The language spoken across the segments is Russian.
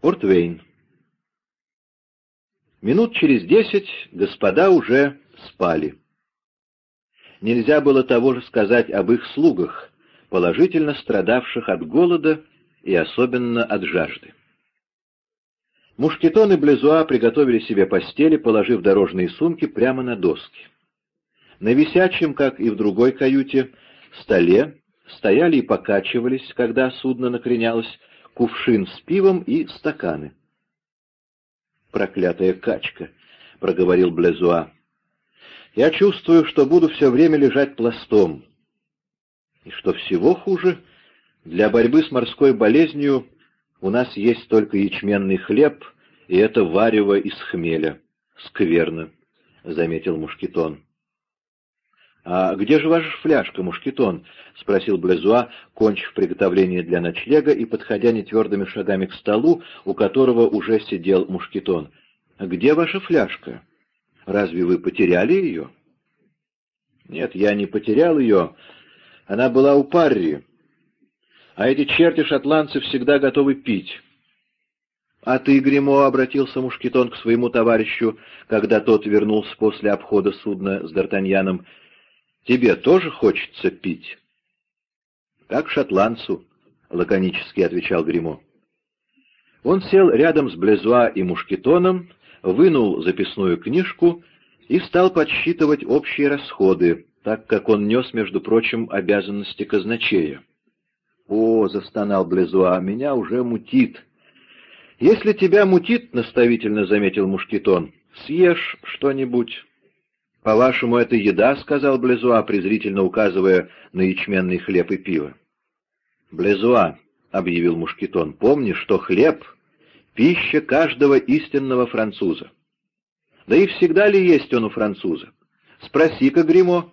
Портвейн. Минут через десять господа уже спали. Нельзя было того же сказать об их слугах, положительно страдавших от голода и особенно от жажды. Мушкетон и Блезуа приготовили себе постели, положив дорожные сумки прямо на доски. На висячем, как и в другой каюте, столе стояли и покачивались, когда судно накренялось, кувшин с пивом и стаканы. «Проклятая качка!» — проговорил Блезуа. «Я чувствую, что буду все время лежать пластом. И что всего хуже, для борьбы с морской болезнью у нас есть только ячменный хлеб, и это варево из хмеля. Скверно», — заметил Мушкетон. «А где же ваша фляжка, Мушкетон?» — спросил Блезуа, кончив приготовление для ночлега и подходя нетвердыми шагами к столу, у которого уже сидел Мушкетон. «Где ваша фляжка? Разве вы потеряли ее?» «Нет, я не потерял ее. Она была у Парри. А эти черти-шотландцы всегда готовы пить». «А ты, Гремо обратился Мушкетон к своему товарищу, когда тот вернулся после обхода судна с Д'Артаньяном, — Тебе тоже хочется пить?» «Как шотландцу», — лаконически отвечал Гримо. Он сел рядом с Блезуа и Мушкетоном, вынул записную книжку и стал подсчитывать общие расходы, так как он нес, между прочим, обязанности казначея. «О!» — застонал Блезуа, — «меня уже мутит». «Если тебя мутит, — наставительно заметил Мушкетон, — съешь что-нибудь». «По-вашему, это еда?» — сказал Блезуа, презрительно указывая на ячменный хлеб и пиво. «Блезуа», — объявил Мушкетон, — «помни, что хлеб — пища каждого истинного француза. Да и всегда ли есть он у француза? Спроси-ка, Гримо.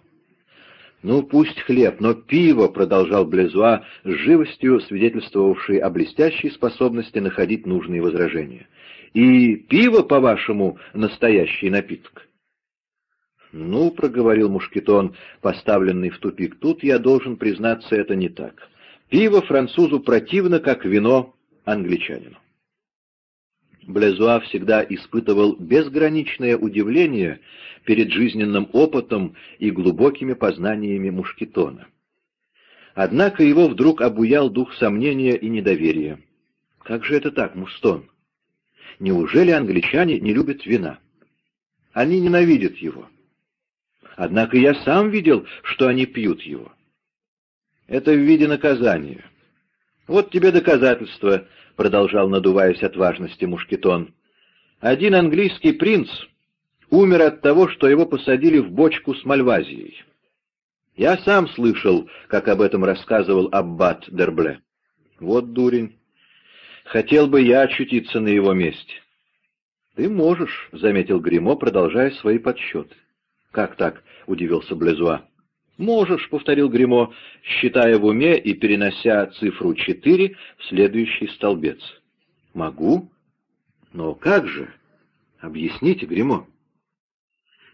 «Ну, пусть хлеб, но пиво», — продолжал Блезуа, с живостью свидетельствовавший о блестящей способности находить нужные возражения. «И пиво, по-вашему, настоящий напиток?» «Ну, — проговорил Мушкетон, поставленный в тупик, — тут я должен признаться, это не так. Пиво французу противно, как вино англичанину». Блезуа всегда испытывал безграничное удивление перед жизненным опытом и глубокими познаниями Мушкетона. Однако его вдруг обуял дух сомнения и недоверия. «Как же это так, Мустон? Неужели англичане не любят вина? Они ненавидят его». Однако я сам видел, что они пьют его. Это в виде наказания. Вот тебе доказательство, — продолжал, надуваясь от важности Мушкетон. Один английский принц умер от того, что его посадили в бочку с мальвазией. Я сам слышал, как об этом рассказывал аббат Дербле. Вот дурень. Хотел бы я очутиться на его месте. — Ты можешь, — заметил Гримо, продолжая свои подсчеты. «Как так?» — удивился Блезуа. «Можешь», — повторил Гримо, считая в уме и перенося цифру четыре в следующий столбец. «Могу? Но как же? Объясните, Гримо».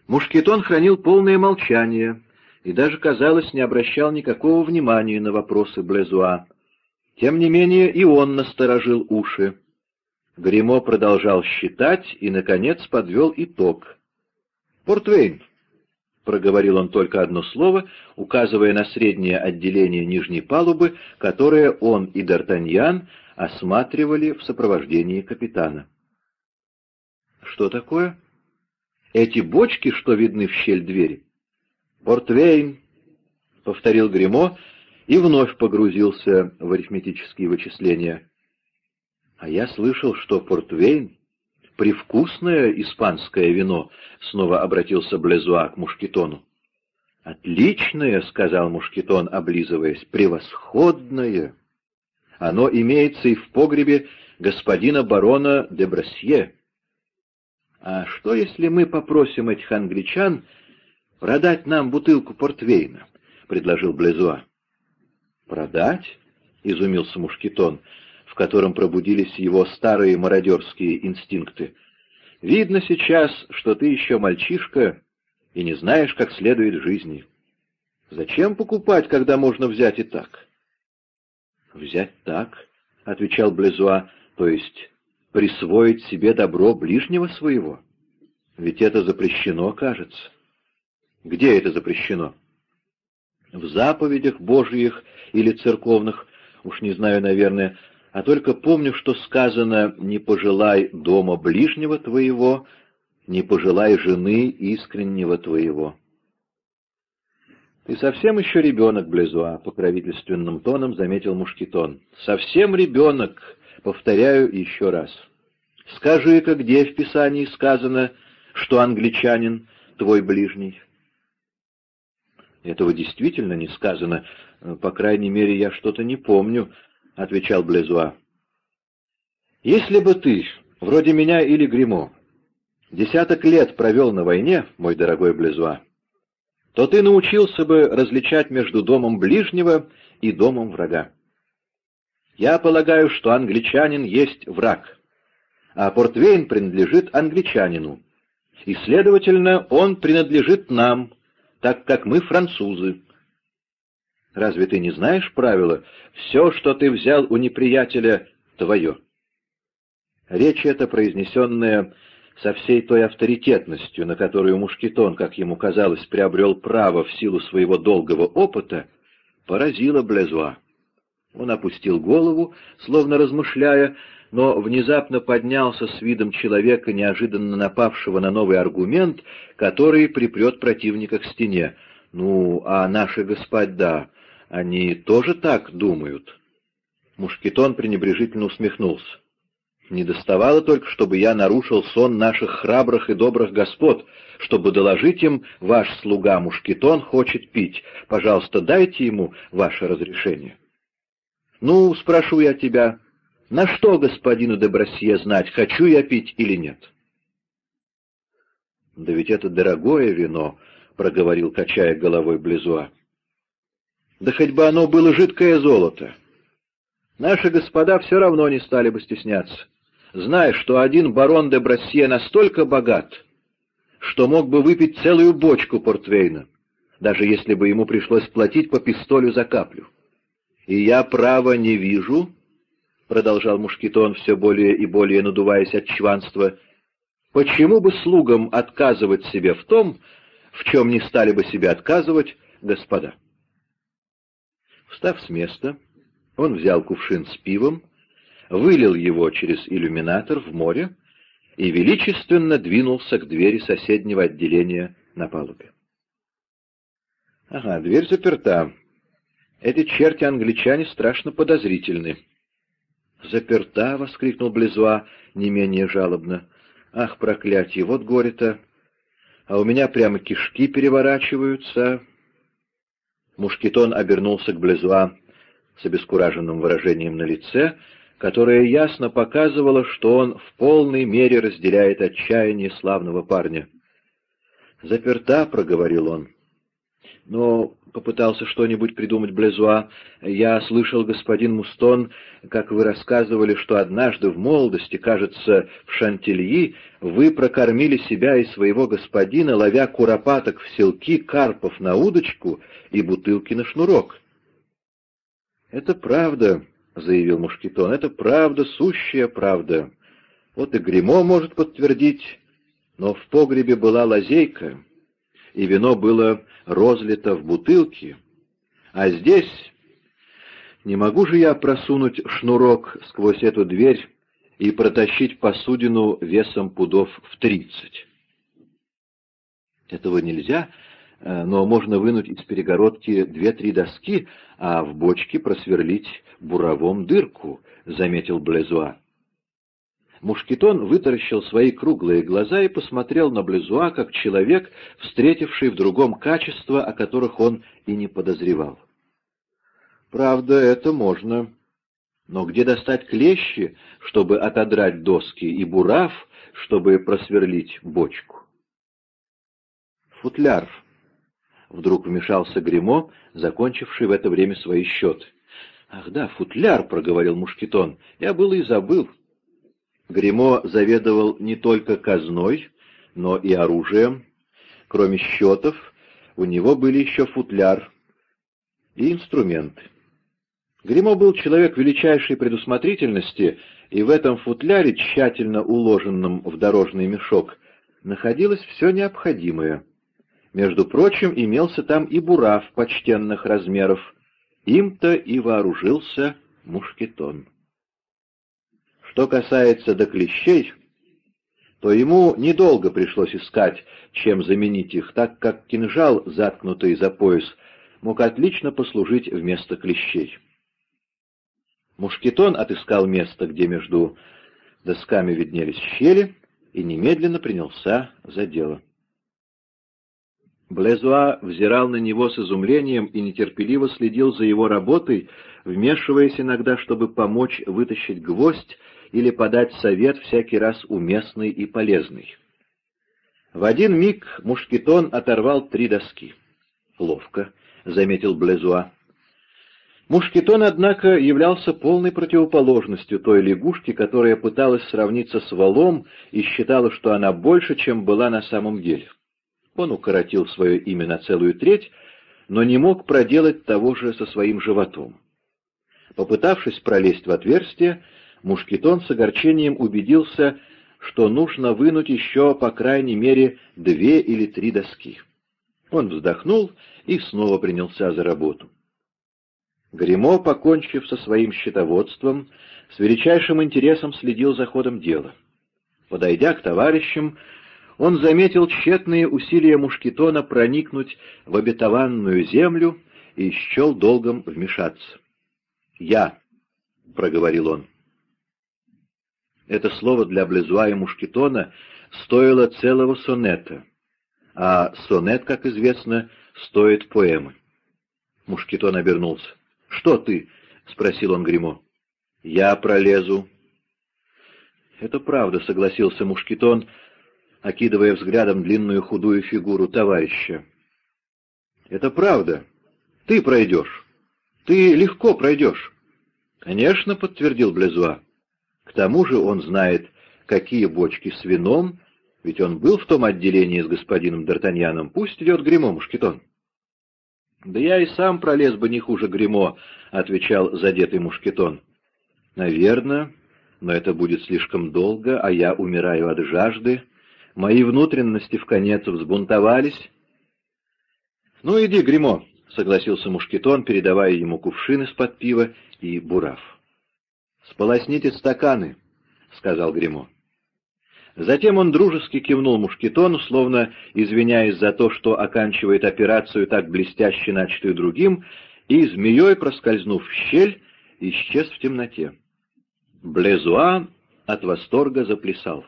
Мушкетон хранил полное молчание и даже, казалось, не обращал никакого внимания на вопросы Блезуа. Тем не менее и он насторожил уши. Гримо продолжал считать и, наконец, подвел итог. «Портвейн, — проговорил он только одно слово, указывая на среднее отделение нижней палубы, которое он и Д'Артаньян осматривали в сопровождении капитана. «Что такое?» «Эти бочки, что видны в щель двери?» «Портвейн», — повторил Гремо и вновь погрузился в арифметические вычисления. «А я слышал, что Портвейн привкусное испанское вино», — снова обратился Блезуа к Мушкетону. «Отличное», — сказал Мушкетон, облизываясь, — «превосходное. Оно имеется и в погребе господина барона де Брасье. А что, если мы попросим этих англичан продать нам бутылку портвейна?» — предложил Блезуа. «Продать?» — изумился Мушкетон в котором пробудились его старые мародерские инстинкты. «Видно сейчас, что ты еще мальчишка и не знаешь, как следует жизни. Зачем покупать, когда можно взять и так?» «Взять так?» — отвечал Блезуа, — «то есть присвоить себе добро ближнего своего? Ведь это запрещено, кажется. Где это запрещено? В заповедях Божьих или церковных, уж не знаю, наверное, а только помню, что сказано «не пожелай дома ближнего твоего, не пожелай жены искреннего твоего». «Ты совсем еще ребенок, Блезуа», — покровительственным тоном заметил Мушкетон. «Совсем ребенок, повторяю еще раз. Скажи-ка, где в Писании сказано, что англичанин твой ближний?» «Этого действительно не сказано. По крайней мере, я что-то не помню», — отвечал Блезуа. «Если бы ты, вроде меня или Гримо, десяток лет провел на войне, мой дорогой Блезуа, то ты научился бы различать между домом ближнего и домом врага. Я полагаю, что англичанин есть враг, а Портвейн принадлежит англичанину, и, следовательно, он принадлежит нам, так как мы французы. Разве ты не знаешь правила «все, что ты взял у неприятеля, твое»? Речь эта, произнесенная со всей той авторитетностью, на которую Мушкетон, как ему казалось, приобрел право в силу своего долгого опыта, поразила Блезуа. Он опустил голову, словно размышляя, но внезапно поднялся с видом человека, неожиданно напавшего на новый аргумент, который припрет противника к стене. «Ну, а наши господа, они тоже так думают?» Мушкетон пренебрежительно усмехнулся. «Не доставало только, чтобы я нарушил сон наших храбрых и добрых господ, чтобы доложить им, ваш слуга Мушкетон хочет пить. Пожалуйста, дайте ему ваше разрешение». «Ну, спрошу я тебя, на что господину де Брасье знать, хочу я пить или нет?» «Да ведь это дорогое вино», — проговорил, качая головой Близуа. Да хоть бы оно было жидкое золото. Наши господа все равно не стали бы стесняться, зная, что один барон де Брассье настолько богат, что мог бы выпить целую бочку портвейна, даже если бы ему пришлось платить по пистолю за каплю. «И я право не вижу», — продолжал Мушкетон, все более и более надуваясь от чванства, — «почему бы слугам отказывать себе в том, в чем не стали бы себе отказывать господа?» Встав с места, он взял кувшин с пивом, вылил его через иллюминатор в море и величественно двинулся к двери соседнего отделения на палубе. Ага, дверь заперта. Эти черти-англичане страшно подозрительны. «Заперта!» — воскликнул Близуа не менее жалобно. «Ах, проклятие, вот горе-то! А у меня прямо кишки переворачиваются!» Мушкетон обернулся к Блезуа с обескураженным выражением на лице, которое ясно показывало, что он в полной мере разделяет отчаяние славного парня. «Заперта», — проговорил он. «Но попытался что-нибудь придумать Блезуа. Я слышал, господин Мустон, как вы рассказывали, что однажды в молодости, кажется, в Шантильи, вы прокормили себя и своего господина, ловя куропаток в селки, карпов на удочку и бутылки на шнурок. «Это правда», — заявил Мушкетон, — «это правда, сущая правда. Вот и Гремо может подтвердить, но в погребе была лазейка» и вино было розлито в бутылки, а здесь не могу же я просунуть шнурок сквозь эту дверь и протащить посудину весом пудов в тридцать. Этого нельзя, э, но можно вынуть из перегородки две-три доски, а в бочке просверлить буровом дырку, — заметил Блезуа. Мушкетон вытаращил свои круглые глаза и посмотрел на Близуа как человек, встретивший в другом качества, о которых он и не подозревал. «Правда, это можно. Но где достать клещи, чтобы отодрать доски, и бурав, чтобы просверлить бочку?» «Футляр», — вдруг вмешался Гремо, закончивший в это время свои счеты. «Ах да, футляр», — проговорил Мушкетон, — «я был и забыл». Гремо заведовал не только казной, но и оружием. Кроме счетов, у него были еще футляр и инструменты. Гремо был человек величайшей предусмотрительности и в этом футляре, тщательно уложенном в дорожный мешок, находилось все необходимое. Между прочим, имелся там и бурав почтенных размеров. Им-то и вооружился мушкетон. Что касается до клещей, то ему недолго пришлось искать, чем заменить их, так как кинжал, заткнутый за пояс, мог отлично послужить вместо клещей. Мушкетон отыскал место, где между досками виднелись щели, и немедленно принялся за дело. Блезуа взирал на него с изумлением и нетерпеливо следил за его работой, вмешиваясь иногда, чтобы помочь вытащить гвоздь или подать совет всякий раз уместный и полезный. В один миг Мушкетон оторвал три доски. «Ловко», — заметил Блезуа. Мушкетон, однако, являлся полной противоположностью той лягушки, которая пыталась сравниться с валом и считала, что она больше, чем была на самом деле. Он укоротил свое имя на целую треть, но не мог проделать того же со своим животом. Попытавшись пролезть в отверстие, Мушкетон с огорчением убедился, что нужно вынуть еще, по крайней мере, две или три доски. Он вздохнул и снова принялся за работу. Гремо, покончив со своим счетоводством, с величайшим интересом следил за ходом дела. Подойдя к товарищам, он заметил тщетные усилия Мушкетона проникнуть в обетованную землю и счел долгом вмешаться. «Я», — проговорил он. Это слово для Блезуа и Мушкетона стоило целого сонета, а сонет, как известно, стоит поэмы. Мушкетон обернулся. «Что ты?» — спросил он Гримо. «Я пролезу». «Это правда», — согласился Мушкетон, окидывая взглядом длинную худую фигуру товарища. «Это правда. Ты пройдешь. Ты легко пройдешь». «Конечно», — подтвердил Блезуа. «К тому же он знает, какие бочки с вином, ведь он был в том отделении с господином Д'Артаньяном. Пусть идет Гримо, Мушкетон». «Да я и сам пролез бы не хуже гримо отвечал задетый мушкетон. «Наверное, но это будет слишком долго, а я умираю от жажды. Мои внутренности в конец взбунтовались». «Ну, иди, гримо согласился мушкетон, передавая ему кувшин из-под пива и бурав. «Сполосните стаканы», — сказал гримо Затем он дружески кивнул мушкетону, словно извиняясь за то, что оканчивает операцию так блестяще начатую другим, и, змеей проскользнув в щель, исчез в темноте. Блезуа от восторга заплясал.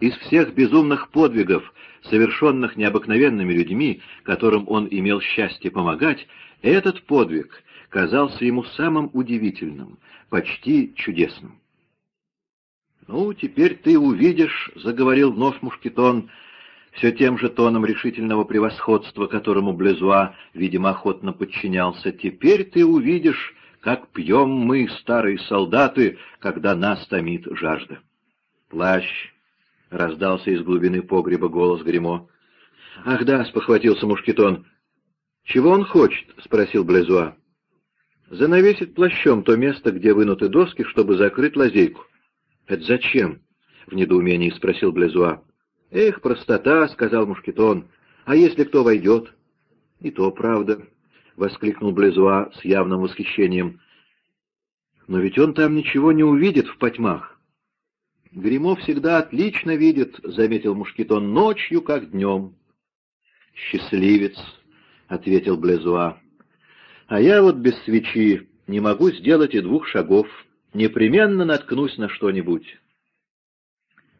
Из всех безумных подвигов, совершенных необыкновенными людьми, которым он имел счастье помогать, этот подвиг казался ему самым удивительным, почти чудесным. «Ну, теперь ты увидишь», — заговорил вновь Мушкетон, все тем же тоном решительного превосходства, которому Блезуа, видимо, охотно подчинялся, «теперь ты увидишь, как пьем мы, старые солдаты, когда нас томит жажда». «Плащ», — раздался из глубины погреба голос Гремо. «Ах да», — спохватился Мушкетон. «Чего он хочет?» — спросил Блезуа. «Занавесить плащом то место, где вынуты доски, чтобы закрыть лазейку». «Это зачем?» — в недоумении спросил Блезуа. «Эх, простота!» — сказал Мушкетон. «А если кто войдет?» «И то правда», — воскликнул Блезуа с явным восхищением. «Но ведь он там ничего не увидит в потьмах». «Гримо всегда отлично видит», — заметил Мушкетон, — «ночью, как днем». «Счастливец», — ответил Блезуа. «А я вот без свечи не могу сделать и двух шагов» непременно наткнусь на что-нибудь.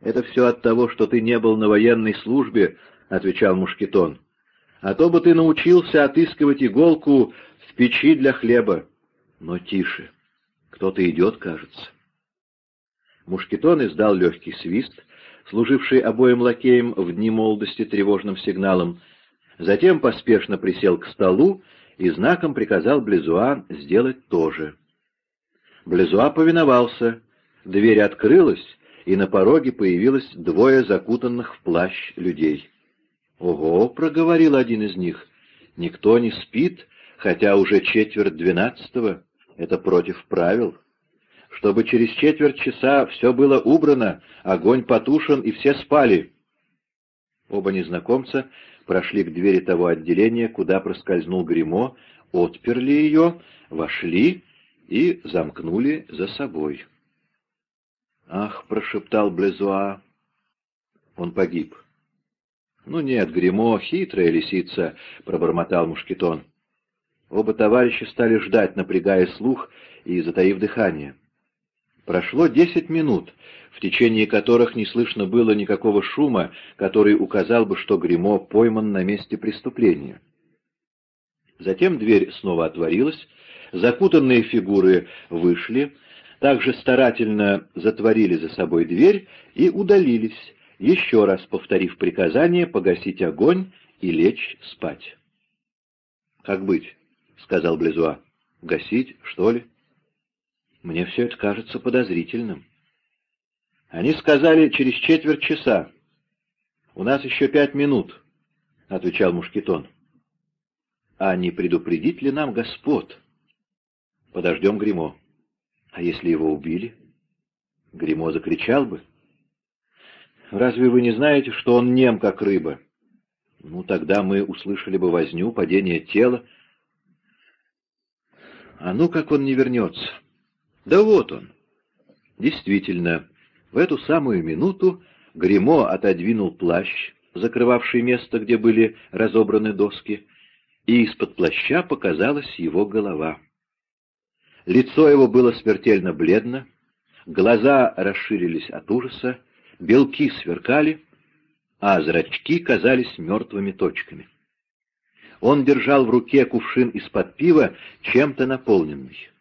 «Это все от того, что ты не был на военной службе», — отвечал Мушкетон. «А то бы ты научился отыскивать иголку в печи для хлеба. Но тише. Кто-то идет, кажется». Мушкетон издал легкий свист, служивший обоим лакеям в дни молодости тревожным сигналом, затем поспешно присел к столу и знаком приказал Близуа сделать то же. Блезуа повиновался, дверь открылась, и на пороге появилось двое закутанных в плащ людей. «Ого!» — проговорил один из них. «Никто не спит, хотя уже четверть двенадцатого. Это против правил. чтобы через четверть часа все было убрано, огонь потушен и все спали». Оба незнакомца прошли к двери того отделения, куда проскользнул гримо отперли ее, вошли и замкнули за собой. «Ах!» — прошептал Блезуа. «Он погиб». «Ну нет, гримо хитрая лисица», — пробормотал Мушкетон. Оба товарища стали ждать, напрягая слух и затаив дыхание. Прошло десять минут, в течение которых не слышно было никакого шума, который указал бы, что гримо пойман на месте преступления. Затем дверь снова отворилась, закутанные фигуры вышли, также старательно затворили за собой дверь и удалились, еще раз повторив приказание погасить огонь и лечь спать. «Как быть?» — сказал Близуа. «Гасить, что ли?» «Мне все это кажется подозрительным». «Они сказали через четверть часа. У нас еще пять минут», — отвечал Мушкетон. «А не предупредить ли нам господ?» «Подождем Гримо. А если его убили?» Гримо закричал бы. «Разве вы не знаете, что он нем, как рыба?» «Ну, тогда мы услышали бы возню, падение тела». «А ну, как он не вернется!» «Да вот он!» Действительно, в эту самую минуту Гримо отодвинул плащ, закрывавший место, где были разобраны доски, и из-под плаща показалась его голова. Лицо его было смертельно бледно, глаза расширились от ужаса, белки сверкали, а зрачки казались мертвыми точками. Он держал в руке кувшин из-под пива, чем-то наполненный.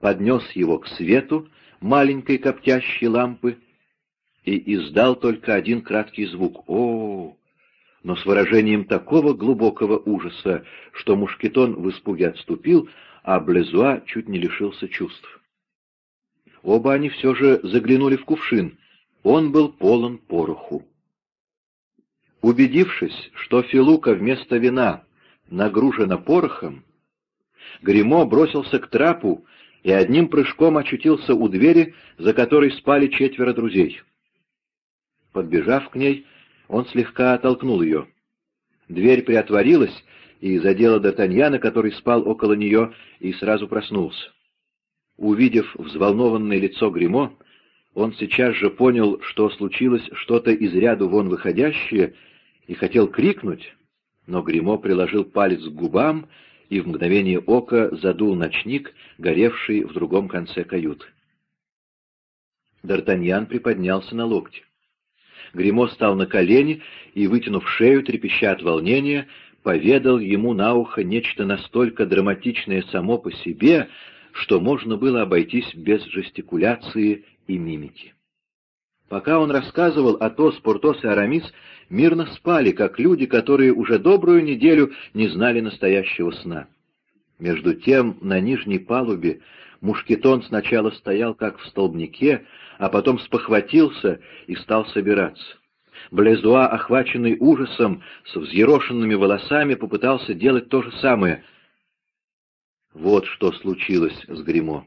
Поднес его к свету маленькой коптящей лампы и издал только один краткий звук «О!», но с выражением такого глубокого ужаса, что Мушкетон в испуге отступил, а Блезуа чуть не лишился чувств. Оба они все же заглянули в кувшин. Он был полон пороху. Убедившись, что Филука вместо вина нагружена порохом, Гримо бросился к трапу и одним прыжком очутился у двери, за которой спали четверо друзей. Подбежав к ней, он слегка оттолкнул ее. Дверь приотворилась и задела Д'Артаньяна, который спал около нее и сразу проснулся. Увидев взволнованное лицо Гримо, он сейчас же понял, что случилось что-то из ряду вон выходящее, и хотел крикнуть, но Гримо приложил палец к губам и в мгновение ока задул ночник, горевший в другом конце каюты. Д'Артаньян приподнялся на локте. Гримо стал на колени и, вытянув шею, трепеща от волнения, поведал ему на ухо нечто настолько драматичное само по себе, что можно было обойтись без жестикуляции и мимики. Пока он рассказывал, Атос, Портос и Арамис мирно спали, как люди, которые уже добрую неделю не знали настоящего сна. Между тем, на нижней палубе Мушкетон сначала стоял как в столбнике, а потом спохватился и стал собираться. Блезуа, охваченный ужасом, с взъерошенными волосами, попытался делать то же самое. Вот что случилось с Гримо.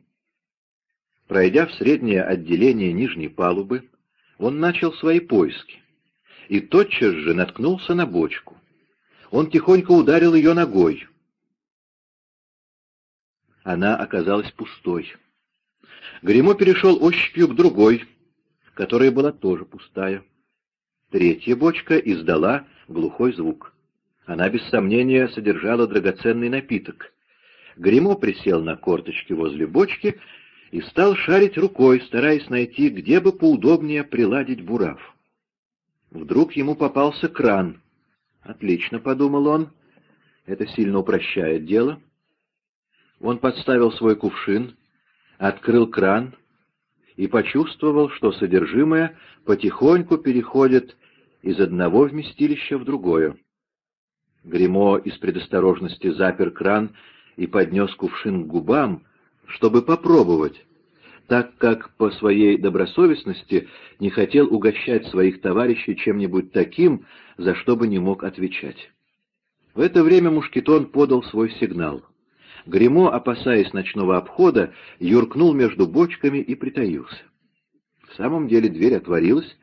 Пройдя в среднее отделение нижней палубы, он начал свои поиски и тотчас же наткнулся на бочку. Он тихонько ударил ее ногой. Она оказалась пустой. Гремо перешел ощупью к другой, которая была тоже пустая. Третья бочка издала глухой звук. Она, без сомнения, содержала драгоценный напиток. Гремо присел на корточки возле бочки и стал шарить рукой, стараясь найти, где бы поудобнее приладить бурав. Вдруг ему попался кран. «Отлично», — подумал он, — «это сильно упрощает дело». Он подставил свой кувшин, открыл кран и почувствовал, что содержимое потихоньку переходит из одного вместилища в другое. Гремо из предосторожности запер кран и поднес кувшин к губам, чтобы попробовать, так как по своей добросовестности не хотел угощать своих товарищей чем-нибудь таким, за что бы не мог отвечать. В это время Мушкетон подал свой сигнал. Гремо, опасаясь ночного обхода, юркнул между бочками и притаился. В самом деле дверь отворилась,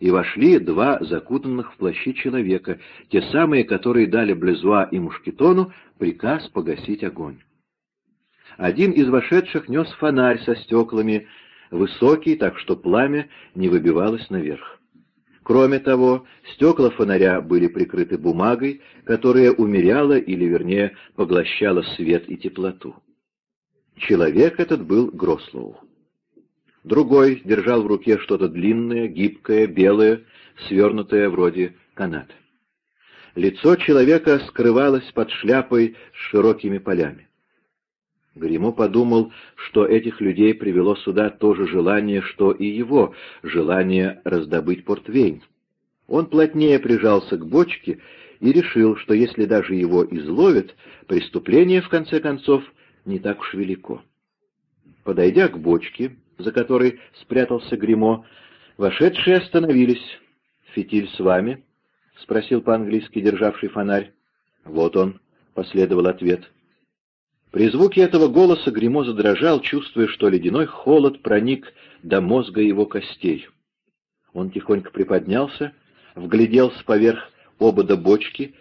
и вошли два закутанных в плащи человека, те самые, которые дали Блезуа и Мушкетону приказ погасить огонь. Один из вошедших нес фонарь со стеклами, высокий, так что пламя не выбивалось наверх. Кроме того, стекла фонаря были прикрыты бумагой, которая умеряла или, вернее, поглощала свет и теплоту. Человек этот был Грослоу. Другой держал в руке что-то длинное, гибкое, белое, свернутое вроде каната. Лицо человека скрывалось под шляпой с широкими полями. Гримо подумал, что этих людей привело сюда то же желание, что и его, желание раздобыть портвейн. Он плотнее прижался к бочке и решил, что если даже его изловят, преступление, в конце концов, не так уж велико. Подойдя к бочке, за которой спрятался Гримо, вошедшие остановились. «Фитиль с вами?» — спросил по-английски державший фонарь. «Вот он», — последовал ответ. При звуке этого голоса Гримо задрожал, чувствуя, что ледяной холод проник до мозга его костей. Он тихонько приподнялся, вгляделся поверх обода бочки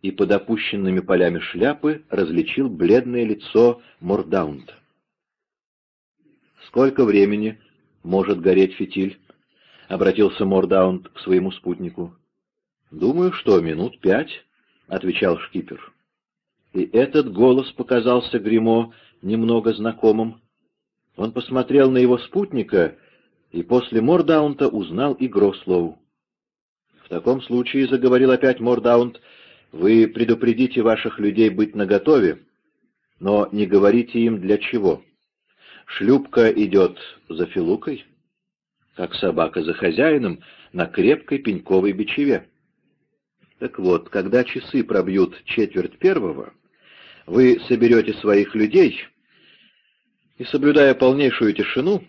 и под опущенными полями шляпы различил бледное лицо Мордаунта. «Сколько времени может гореть фитиль?» — обратился Мордаунд к своему спутнику. «Думаю, что минут пять», — отвечал шкипер. И этот голос показался Гримо немного знакомым. Он посмотрел на его спутника и после Мордаунта узнал и Грослоу. «В таком случае, — заговорил опять Мордаунт, — вы предупредите ваших людей быть наготове, но не говорите им для чего. Шлюпка идет за Филукой, как собака за хозяином, на крепкой пеньковой бичеве. Так вот, когда часы пробьют четверть первого, вы соберете своих людей и, соблюдая полнейшую тишину,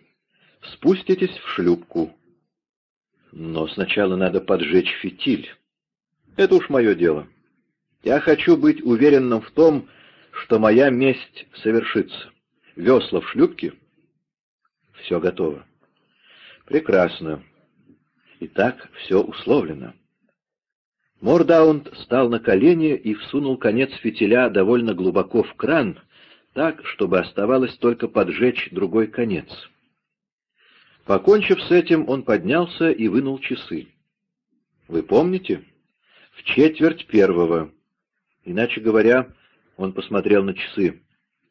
спуститесь в шлюпку. Но сначала надо поджечь фитиль. Это уж мое дело. Я хочу быть уверенным в том, что моя месть совершится. Весла в шлюпке? Все готово. Прекрасно. Итак, все условлено. Мордаунд стал на колени и всунул конец фитиля довольно глубоко в кран, так, чтобы оставалось только поджечь другой конец. Покончив с этим, он поднялся и вынул часы. «Вы помните? В четверть первого. Иначе говоря, он посмотрел на часы.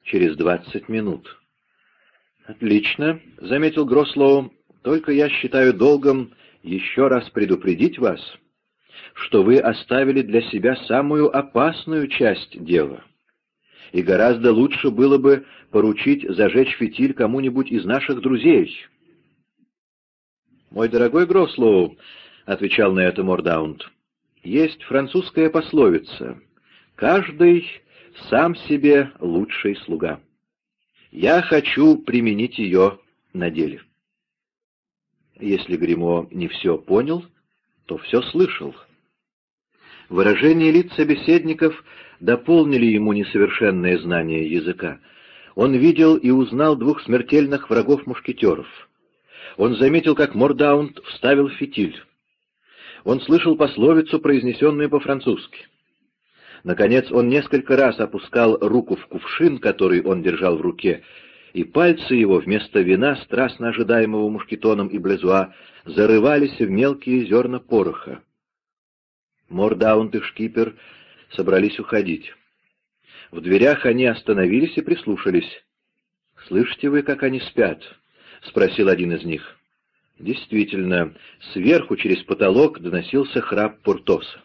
Через двадцать минут». «Отлично», — заметил Грослоу, — «только я считаю долгом еще раз предупредить вас» что вы оставили для себя самую опасную часть дела. И гораздо лучше было бы поручить зажечь фитиль кому-нибудь из наших друзей. «Мой дорогой Грослоу», — отвечал на это Мордаунд, — «есть французская пословица «Каждый сам себе лучший слуга». Я хочу применить ее на деле». Если Гримо не все понял, то все слышал. Выражения лиц собеседников дополнили ему несовершенное знание языка. Он видел и узнал двух смертельных врагов-мушкетеров. Он заметил, как Мордаунд вставил фитиль. Он слышал пословицу, произнесенную по-французски. Наконец он несколько раз опускал руку в кувшин, который он держал в руке, и пальцы его вместо вина, страстно ожидаемого мушкетоном и блезуа, зарывались в мелкие зерна пороха. Мордаунд и шкипер собрались уходить. В дверях они остановились и прислушались. «Слышите вы, как они спят?» — спросил один из них. Действительно, сверху через потолок доносился храп Пуртоса.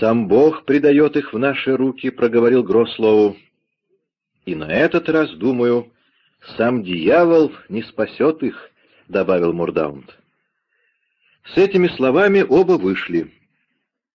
«Сам Бог предает их в наши руки», — проговорил Грослоу. «И на этот раз, думаю, сам дьявол не спасет их», — добавил Мордаунд. С этими словами оба вышли.